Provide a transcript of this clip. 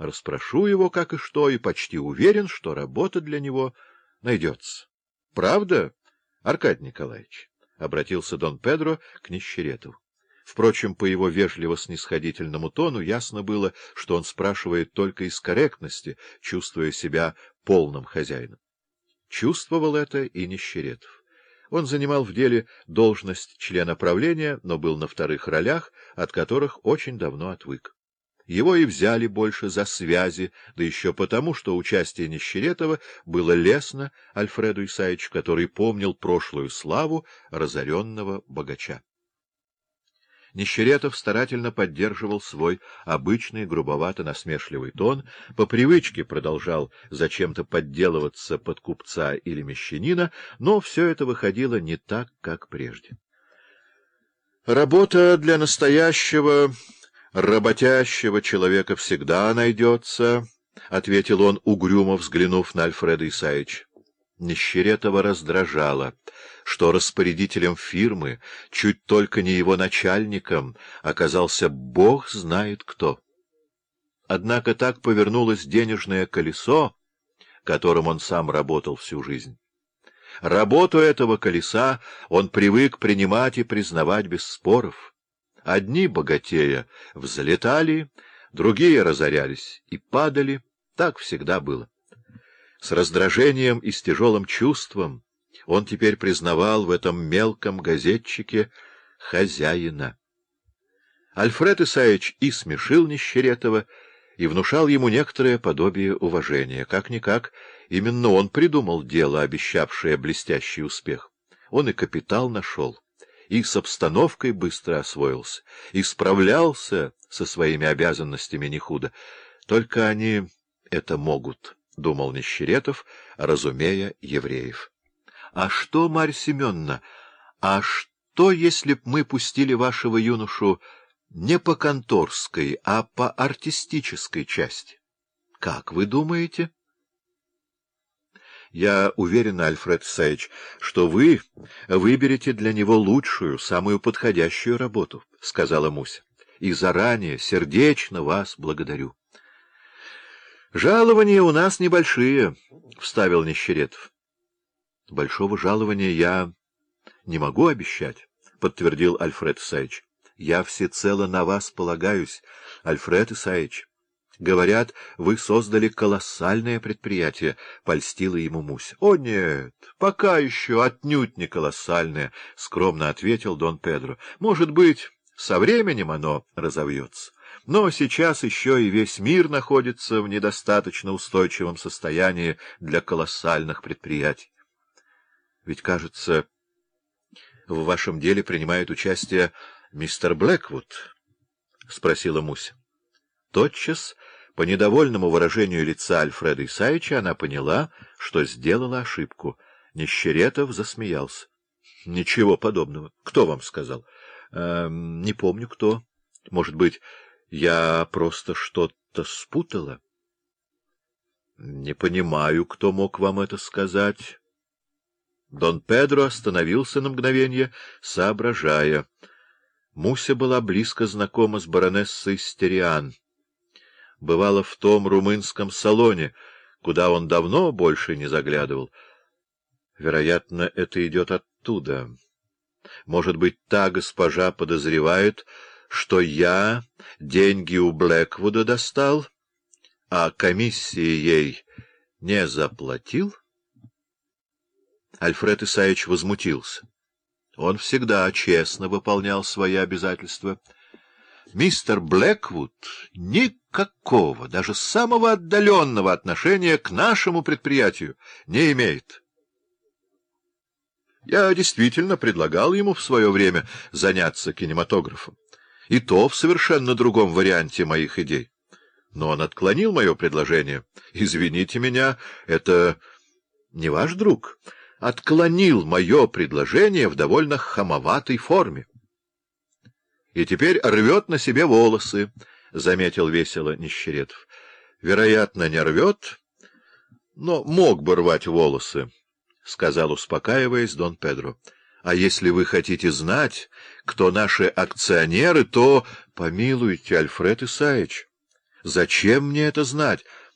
расспрошу его как и что, и почти уверен, что работа для него найдется. — Правда, Аркадий Николаевич? — обратился Дон Педро к Нищеретову. Впрочем, по его вежливо-снисходительному тону ясно было, что он спрашивает только из корректности, чувствуя себя полным хозяином. Чувствовал это и Нищеретов. Он занимал в деле должность члена правления, но был на вторых ролях, от которых очень давно отвык. Его и взяли больше за связи, да еще потому, что участие Нищеретова было лестно Альфреду Исаевичу, который помнил прошлую славу разоренного богача. Нищеретов старательно поддерживал свой обычный грубовато-насмешливый тон, по привычке продолжал зачем-то подделываться под купца или мещанина, но все это выходило не так, как прежде. «Работа для настоящего, работящего человека всегда найдется», — ответил он, угрюмо взглянув на Альфреда Исаевича. Нищеретова раздражало, что распорядителем фирмы, чуть только не его начальником, оказался бог знает кто. Однако так повернулось денежное колесо, которым он сам работал всю жизнь. Работу этого колеса он привык принимать и признавать без споров. Одни, богатея, взлетали, другие разорялись и падали. Так всегда было. С раздражением и с тяжелым чувством он теперь признавал в этом мелком газетчике хозяина. Альфред Исаевич и смешил Нищеретова, и внушал ему некоторое подобие уважения. Как-никак, именно он придумал дело, обещавшее блестящий успех. Он и капитал нашел, и с обстановкой быстро освоился, и справлялся со своими обязанностями не худо. Только они это могут. — думал Нищеретов, разумея евреев. — А что, Марья Семеновна, а что, если б мы пустили вашего юношу не по конторской, а по артистической части? Как вы думаете? — Я уверен, Альфред Исаевич, что вы выберете для него лучшую, самую подходящую работу, — сказала Муся, — и заранее сердечно вас благодарю. — Жалования у нас небольшие, — вставил Нищеретов. — Большого жалования я не могу обещать, — подтвердил Альфред Исаевич. — Я всецело на вас полагаюсь, Альфред Исаевич. Говорят, вы создали колоссальное предприятие, — польстила ему Мусь. — О, нет, пока еще отнюдь не колоссальное, — скромно ответил Дон Педро. — Может быть, со временем оно разовьется. Но сейчас еще и весь мир находится в недостаточно устойчивом состоянии для колоссальных предприятий. Ведь, кажется, в вашем деле принимает участие мистер Блэквуд? — спросила Муся. Тотчас, по недовольному выражению лица Альфреда Исаевича, она поняла, что сделала ошибку. Нищеретов засмеялся. — Ничего подобного. Кто вам сказал? Э, — Не помню, кто. Может быть... Я просто что-то спутала. Не понимаю, кто мог вам это сказать. Дон Педро остановился на мгновение, соображая. Муся была близко знакома с баронессой Стериан. Бывала в том румынском салоне, куда он давно больше не заглядывал. Вероятно, это идет оттуда. Может быть, та госпожа подозревает, что я деньги у Блэквуда достал, а комиссии ей не заплатил? Альфред Исаевич возмутился. Он всегда честно выполнял свои обязательства. Мистер Блэквуд никакого, даже самого отдаленного отношения к нашему предприятию не имеет. Я действительно предлагал ему в свое время заняться кинематографом и то в совершенно другом варианте моих идей. Но он отклонил мое предложение. Извините меня, это не ваш друг. Отклонил мое предложение в довольно хамоватой форме. И теперь рвет на себе волосы, — заметил весело Нищеретов. Вероятно, не рвет, но мог бы рвать волосы, — сказал, успокаиваясь Дон Педро. А если вы хотите знать, кто наши акционеры, то... Помилуйте, Альфред Исаевич, Зачем мне это знать?